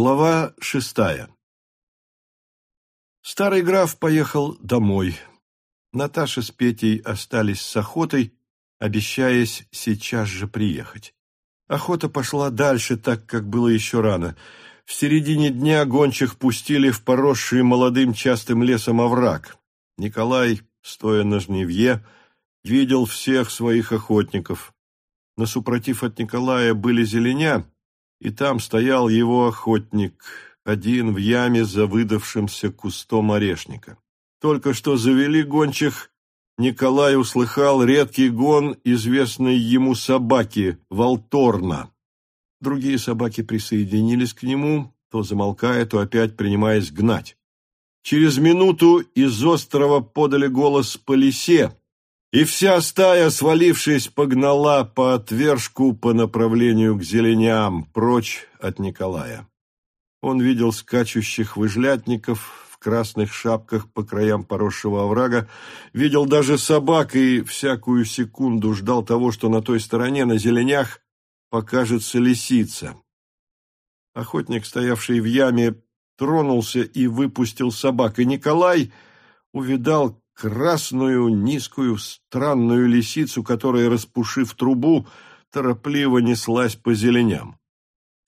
Глава шестая Старый граф поехал домой. Наташа с Петей остались с охотой, обещаясь сейчас же приехать. Охота пошла дальше, так как было еще рано. В середине дня гончих пустили в поросший молодым частым лесом овраг. Николай, стоя на жневье, видел всех своих охотников. На супротив от Николая были зеленя, и там стоял его охотник, один в яме за выдавшимся кустом орешника. Только что завели гончих, Николай услыхал редкий гон известной ему собаки Волторна. Другие собаки присоединились к нему, то замолкая, то опять принимаясь гнать. Через минуту из острова подали голос по лисе, и вся стая, свалившись, погнала по отвержку по направлению к зеленям, прочь от Николая. Он видел скачущих выжлятников в красных шапках по краям поросшего оврага, видел даже собак и всякую секунду ждал того, что на той стороне, на зеленях, покажется лисица. Охотник, стоявший в яме, тронулся и выпустил собак, и Николай увидал красную, низкую, странную лисицу, которая, распушив трубу, торопливо неслась по зеленям.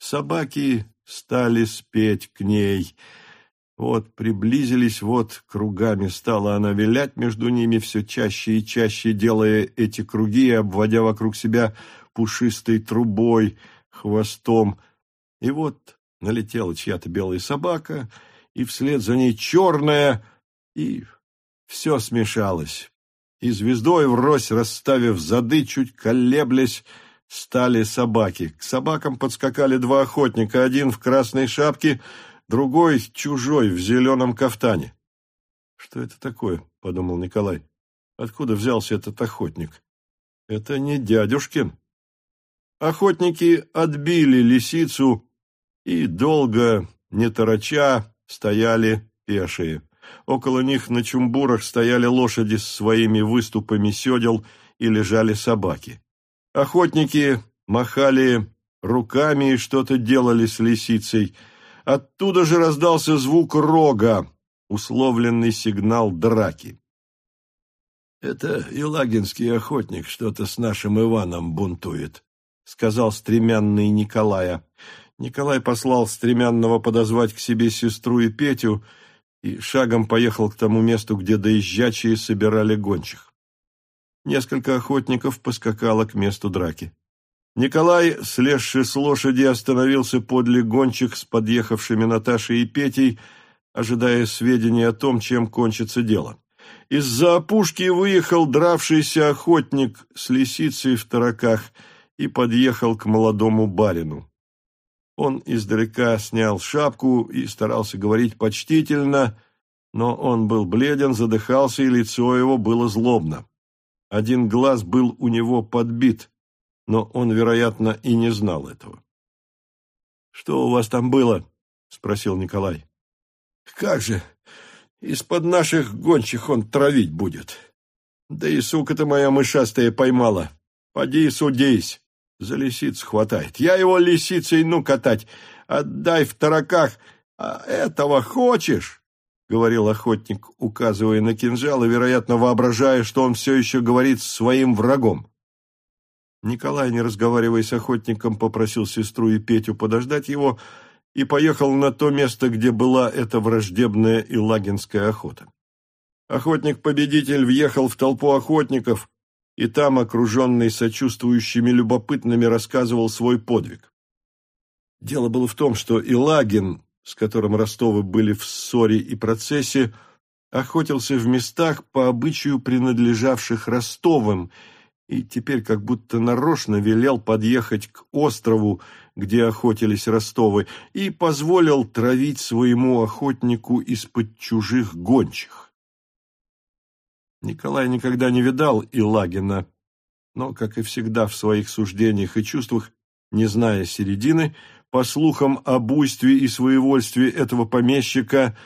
Собаки стали спеть к ней. Вот приблизились, вот кругами стала она вилять между ними все чаще и чаще, делая эти круги обводя вокруг себя пушистой трубой, хвостом. И вот налетела чья-то белая собака, и вслед за ней черная, и все смешалось. И звездой врозь, расставив зады, чуть колеблясь, стали собаки. К собакам подскакали два охотника, один в красной шапке, другой чужой в зеленом кафтане. «Что это такое?» — подумал Николай. «Откуда взялся этот охотник?» «Это не дядюшкин». Охотники отбили лисицу и долго, не тороча, стояли пешие. Около них на чумбурах стояли лошади с своими выступами седел и лежали собаки. Охотники махали руками и что-то делали с лисицей. Оттуда же раздался звук рога, условленный сигнал драки. «Это Илагинский охотник что-то с нашим Иваном бунтует», — сказал стремянный Николая. Николай послал стремянного подозвать к себе сестру и Петю, — и шагом поехал к тому месту, где доезжачие собирали гончих. Несколько охотников поскакало к месту драки. Николай, слезший с лошади, остановился подле гончих с подъехавшими Наташей и Петей, ожидая сведений о том, чем кончится дело. Из-за опушки выехал дравшийся охотник с лисицей в тараках и подъехал к молодому барину. Он издалека снял шапку и старался говорить почтительно, но он был бледен, задыхался, и лицо его было злобно. Один глаз был у него подбит, но он, вероятно, и не знал этого. «Что у вас там было?» — спросил Николай. «Как же! Из-под наших гончих он травить будет. Да и сука-то моя мышастая поймала. Поди судись!» За лисиц хватает. Я его лисицей ну катать. Отдай в тараках. А этого хочешь? Говорил охотник, указывая на кинжал и, вероятно, воображая, что он все еще говорит своим врагом. Николай, не разговаривая с охотником, попросил сестру и Петю подождать его и поехал на то место, где была эта враждебная илагинская охота. Охотник-победитель въехал в толпу охотников, и там, окруженный сочувствующими любопытными, рассказывал свой подвиг. Дело было в том, что Илагин, с которым Ростовы были в ссоре и процессе, охотился в местах по обычаю принадлежавших Ростовым, и теперь как будто нарочно велел подъехать к острову, где охотились Ростовы, и позволил травить своему охотнику из-под чужих гончих. Николай никогда не видал Илагина, но, как и всегда в своих суждениях и чувствах, не зная середины, по слухам о буйстве и своевольстве этого помещика,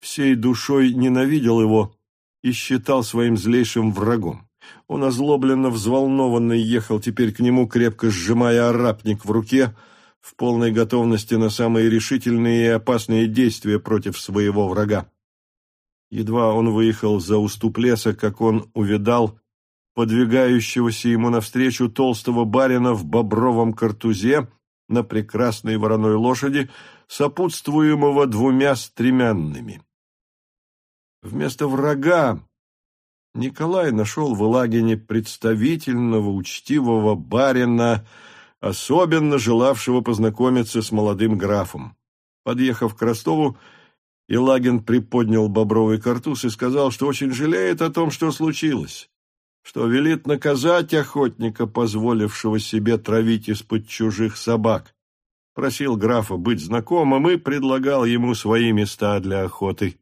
всей душой ненавидел его и считал своим злейшим врагом. Он озлобленно взволнованно ехал теперь к нему, крепко сжимая арапник в руке, в полной готовности на самые решительные и опасные действия против своего врага. Едва он выехал за уступ леса, как он увидал подвигающегося ему навстречу толстого барина в бобровом картузе на прекрасной вороной лошади, сопутствуемого двумя стремянными. Вместо врага Николай нашел в Илагине представительного, учтивого барина, особенно желавшего познакомиться с молодым графом. Подъехав к Ростову, Илагин приподнял бобровый картуз и сказал, что очень жалеет о том, что случилось, что велит наказать охотника, позволившего себе травить из-под чужих собак. Просил графа быть знакомым и предлагал ему свои места для охоты.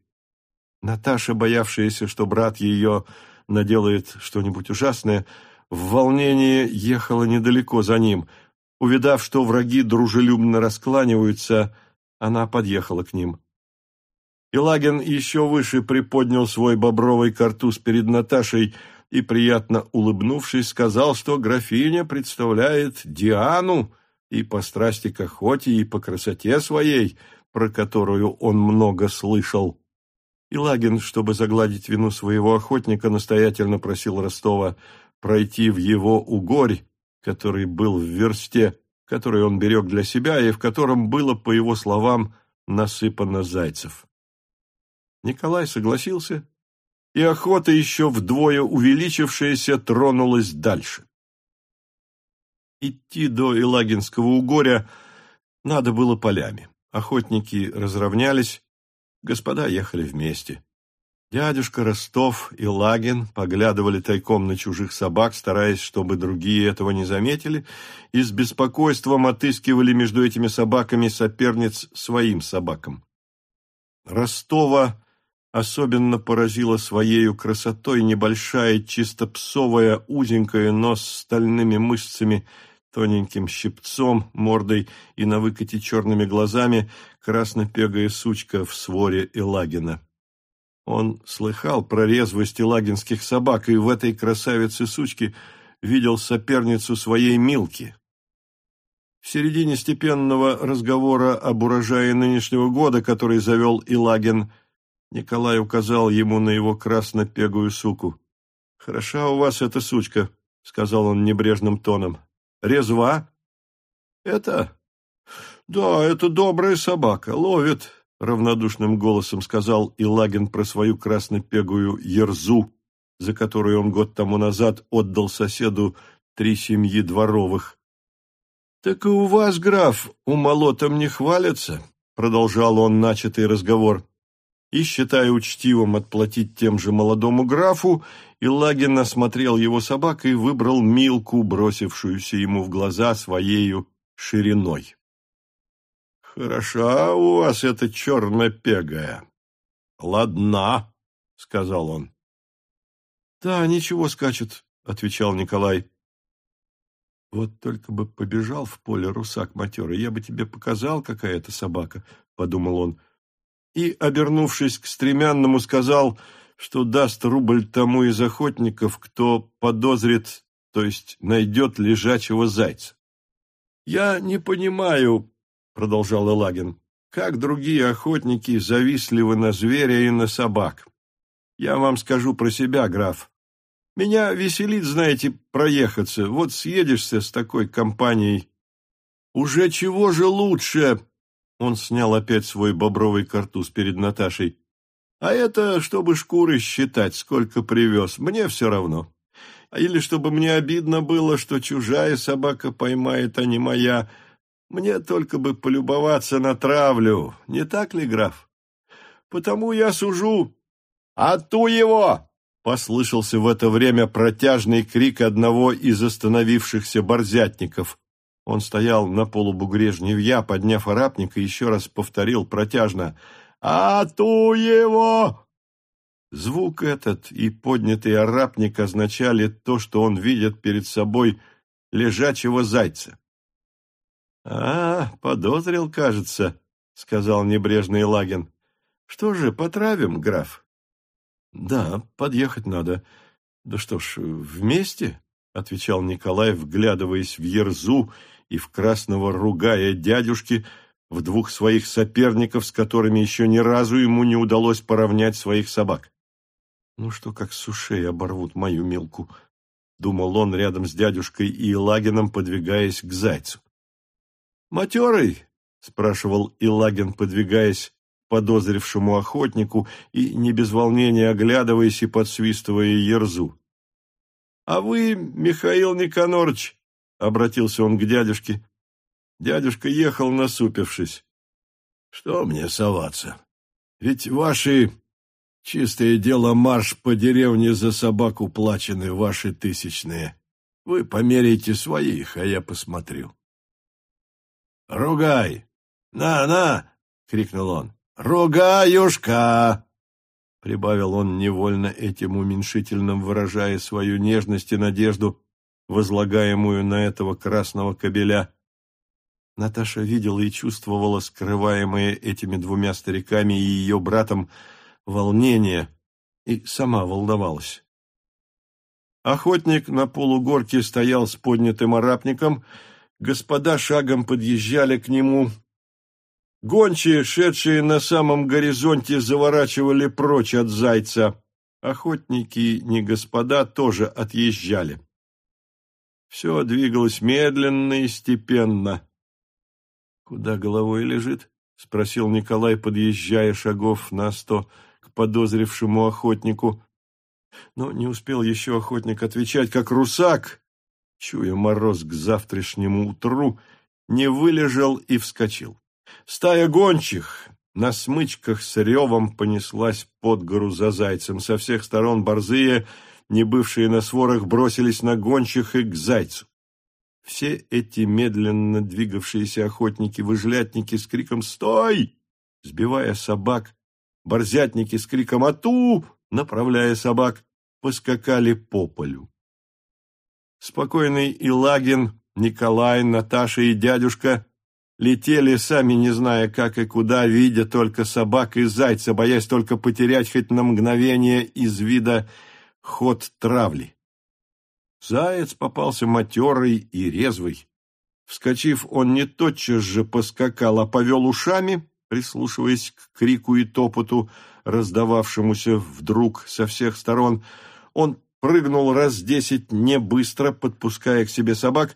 Наташа, боявшаяся, что брат ее наделает что-нибудь ужасное, в волнении ехала недалеко за ним. Увидав, что враги дружелюбно раскланиваются, она подъехала к ним. Илагин еще выше приподнял свой бобровый картуз перед Наташей и, приятно улыбнувшись, сказал, что графиня представляет Диану и по страсти к охоте, и по красоте своей, про которую он много слышал. Илагин, чтобы загладить вину своего охотника, настоятельно просил Ростова пройти в его угорь, который был в версте, который он берег для себя и в котором было, по его словам, насыпано зайцев. Николай согласился, и охота, еще вдвое увеличившаяся, тронулась дальше. Идти до Илагинского угоря надо было полями. Охотники разровнялись, Господа ехали вместе. Дядюшка Ростов и Лагин поглядывали тайком на чужих собак, стараясь, чтобы другие этого не заметили, и с беспокойством отыскивали между этими собаками соперниц своим собакам. Ростова особенно поразила своею красотой небольшая, чисто псовая, узенькая, но с стальными мышцами – тоненьким щипцом, мордой и на выкате черными глазами краснопегая сучка в своре Илагина. Он слыхал про резвость илагинских собак и в этой красавице-сучке видел соперницу своей Милки. В середине степенного разговора об урожае нынешнего года, который завел Илагин, Николай указал ему на его краснопегую суку. «Хороша у вас эта сучка», — сказал он небрежным тоном резва. Это? Да, это добрая собака, ловит, равнодушным голосом сказал Илагин про свою краснопегую ерзу, за которую он год тому назад отдал соседу три семьи дворовых. Так и у вас, граф, у молотом не хвалятся, продолжал он начатый разговор и, считая учтивым отплатить тем же молодому графу, Илагин осмотрел его собак и выбрал Милку, бросившуюся ему в глаза своею шириной. «Хороша у вас эта черно-пегая. Ладна», — сказал он. «Да, ничего скачет», — отвечал Николай. «Вот только бы побежал в поле русак матерый, я бы тебе показал, какая это собака», — подумал он и, обернувшись к стремянному, сказал, что даст рубль тому из охотников, кто подозрит, то есть найдет лежачего зайца. «Я не понимаю», — продолжал Элагин, — «как другие охотники завистливы на зверя и на собак. Я вам скажу про себя, граф. Меня веселит, знаете, проехаться. Вот съедешься с такой компанией. Уже чего же лучше, он снял опять свой бобровый картуз перед Наташей. «А это, чтобы шкуры считать, сколько привез, мне все равно. Или чтобы мне обидно было, что чужая собака поймает, а не моя. Мне только бы полюбоваться на травлю, не так ли, граф? Потому я сужу. А ту его!» Послышался в это время протяжный крик одного из остановившихся борзятников. Он стоял на полубугре жневья, подняв арапник, и еще раз повторил протяжно «А ту его!» Звук этот и поднятый арапник означали то, что он видит перед собой лежачего зайца. «А, подозрил, кажется», — сказал небрежный Лагин. «Что же, потравим, граф?» «Да, подъехать надо. Да что ж, вместе?» — отвечал Николай, вглядываясь в ерзу и в красного ругая дядюшки, в двух своих соперников, с которыми еще ни разу ему не удалось поравнять своих собак. «Ну что, как с оборвут мою милку?» — думал он рядом с дядюшкой и Илагином, подвигаясь к зайцу. «Матерый?» — спрашивал Илагин, подвигаясь подозревшему охотнику и не без волнения оглядываясь и подсвистывая ерзу. «А вы, Михаил Никонорович?» — обратился он к дядюшке. Дядюшка ехал, насупившись. «Что мне соваться? Ведь ваши чистое дело марш по деревне за собаку плачены, ваши тысячные. Вы померяйте своих, а я посмотрю». «Ругай! На, на!» — крикнул он. «Ругаюшка!» Прибавил он невольно этим уменьшительным, выражая свою нежность и надежду, возлагаемую на этого красного кобеля. Наташа видела и чувствовала скрываемое этими двумя стариками и ее братом волнение, и сама волновалась. Охотник на полугорке стоял с поднятым арапником, господа шагом подъезжали к нему. Гончие, шедшие на самом горизонте, заворачивали прочь от зайца. Охотники, не господа, тоже отъезжали. Все двигалось медленно и степенно. «Куда головой лежит?» — спросил Николай, подъезжая шагов на сто к подозревшему охотнику. Но не успел еще охотник отвечать, как русак, чуя мороз к завтрашнему утру, не вылежал и вскочил. Стая гончих на смычках с ревом понеслась под гору за зайцем. Со всех сторон борзые, не бывшие на сворах, бросились на гончих и к зайцу. Все эти медленно двигавшиеся охотники-выжлятники с криком «Стой!», сбивая собак, борзятники с криком «Ату!», направляя собак, поскакали по полю. Спокойный Илагин, Николай, Наташа и дядюшка летели сами, не зная как и куда, видя только собак и зайца, боясь только потерять хоть на мгновение из вида ход травли. Заяц попался матерый и резвый. Вскочив, он не тотчас же поскакал, а повел ушами, прислушиваясь к крику и топоту, раздававшемуся вдруг со всех сторон. Он прыгнул раз десять не быстро, подпуская к себе собак,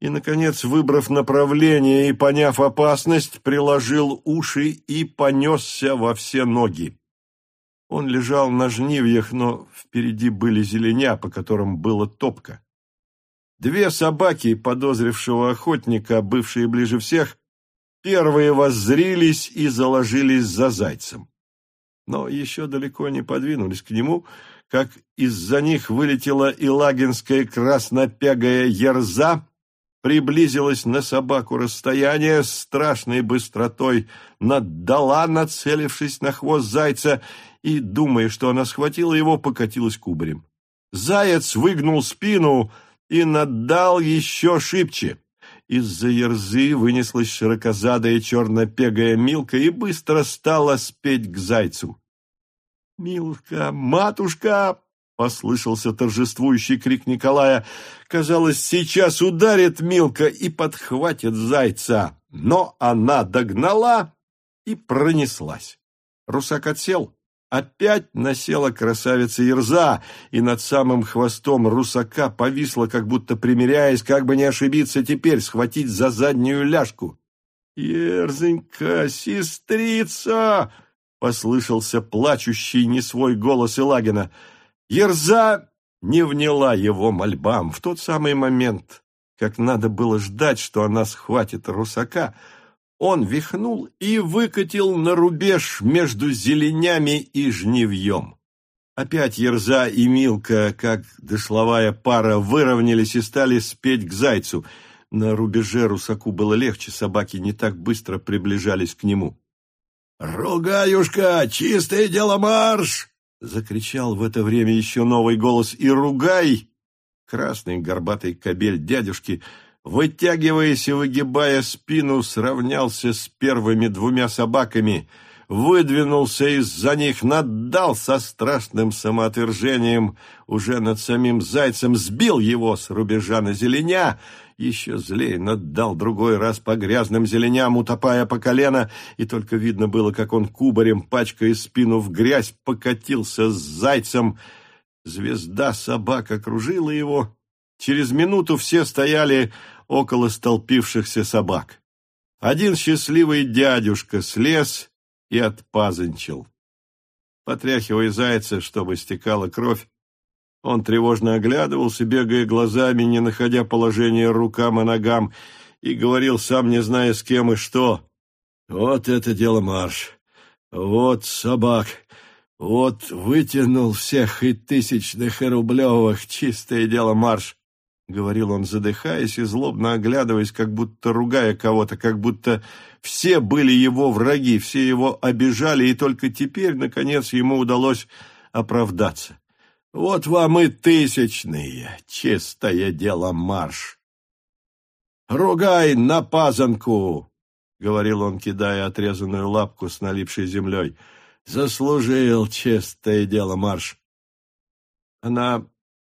и, наконец, выбрав направление и поняв опасность, приложил уши и понесся во все ноги. Он лежал на жнивьях, но впереди были зеленя, по которым была топка. Две собаки подозревшего охотника, бывшие ближе всех, первые воззрились и заложились за зайцем. Но еще далеко не подвинулись к нему, как из-за них вылетела и лагинская краснопегая ерза, приблизилась на собаку расстояние, страшной быстротой наддала, нацелившись на хвост зайца, и, думая, что она схватила его, покатилась кубарем. Заяц выгнул спину и наддал еще шибче. Из-за ерзы вынеслась широкозадая чернопегая Милка и быстро стала спеть к зайцу. «Милка, матушка!» — послышался торжествующий крик Николая. Казалось, сейчас ударит Милка и подхватит зайца. Но она догнала и пронеслась. Русак отсел, Опять насела красавица Ирза, и над самым хвостом русака повисла, как будто примиряясь, как бы не ошибиться теперь, схватить за заднюю ляжку. «Ерзенька, сестрица!» — послышался плачущий не свой голос Илагина. Ерза не вняла его мольбам в тот самый момент, как надо было ждать, что она схватит русака — он вихнул и выкатил на рубеж между зеленями и жнивьем. Опять Ерза и Милка, как дошловая пара, выровнялись и стали спеть к зайцу. На рубеже русаку было легче, собаки не так быстро приближались к нему. «Ругаюшка, чистое дело марш!» — закричал в это время еще новый голос. «И ругай!» Красный горбатый кобель дядюшки — вытягиваясь и выгибая спину, сравнялся с первыми двумя собаками, выдвинулся из-за них, наддал со страшным самоотвержением уже над самим зайцем, сбил его с рубежа на зеленя еще злее наддал другой раз по грязным зеленям, утопая по колено, и только видно было, как он кубарем, пачкая спину в грязь, покатился с зайцем. Звезда собак окружила его. Через минуту все стояли около столпившихся собак. Один счастливый дядюшка слез и отпазанчил. Потряхивая зайца, чтобы стекала кровь, он тревожно оглядывался, бегая глазами, не находя положения рукам и ногам, и говорил, сам не зная с кем и что. «Вот это дело марш! Вот собак! Вот вытянул всех и тысячных, и рублевых! Чистое дело марш!» — говорил он, задыхаясь и злобно оглядываясь, как будто ругая кого-то, как будто все были его враги, все его обижали, и только теперь, наконец, ему удалось оправдаться. Вот вам и тысячные, чистое дело марш. «Ругай на пазанку!» — говорил он, кидая отрезанную лапку с налипшей землей. «Заслужил чистое дело марш!» Она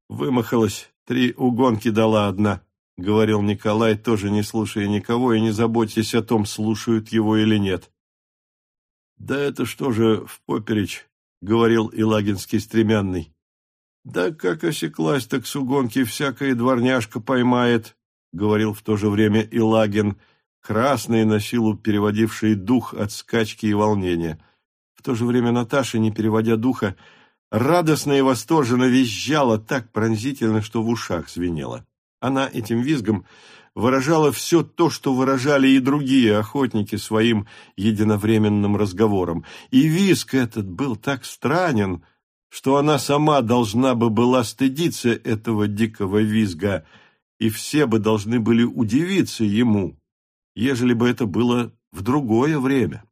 вымахалась, три угонки дала одна, — говорил Николай, тоже не слушая никого и не заботясь о том, слушают его или нет. «Да это что же в поперечь?» — говорил Илагинский стремянный. «Да как осеклась, так с угонки всякая дворняжка поймает», — говорил в то же время Илагин, красный на силу переводивший дух от скачки и волнения. В то же время Наташа, не переводя духа, радостно и восторженно визжала так пронзительно, что в ушах звенело. Она этим визгом выражала все то, что выражали и другие охотники своим единовременным разговором. И визг этот был так странен, что она сама должна бы была стыдиться этого дикого визга, и все бы должны были удивиться ему, ежели бы это было в другое время.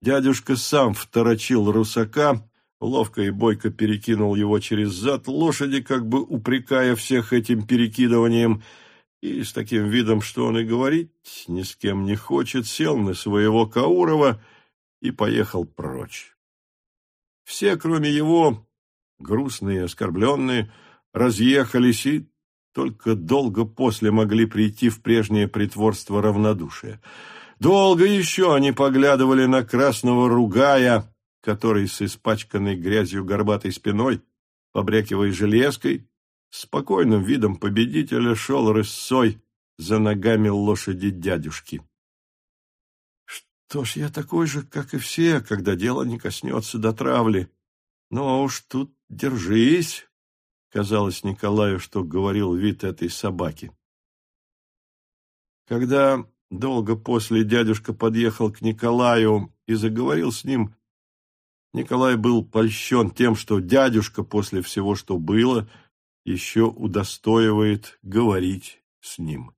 Дядюшка сам второчил русака, ловко и бойко перекинул его через зад лошади, как бы упрекая всех этим перекидыванием, и с таким видом, что он и говорить ни с кем не хочет, сел на своего Каурова и поехал прочь. Все, кроме его, грустные оскорбленные, разъехались и только долго после могли прийти в прежнее притворство равнодушия. Долго еще они поглядывали на красного ругая, который с испачканной грязью горбатой спиной, побрякивая железкой, спокойным видом победителя шел рысцой за ногами лошади дядюшки. Что ж, я такой же, как и все, когда дело не коснется до травли. А уж тут держись, казалось Николаю, что говорил вид этой собаки. Когда долго после дядюшка подъехал к Николаю и заговорил с ним, Николай был польщен тем, что дядюшка после всего, что было, еще удостоивает говорить с ним.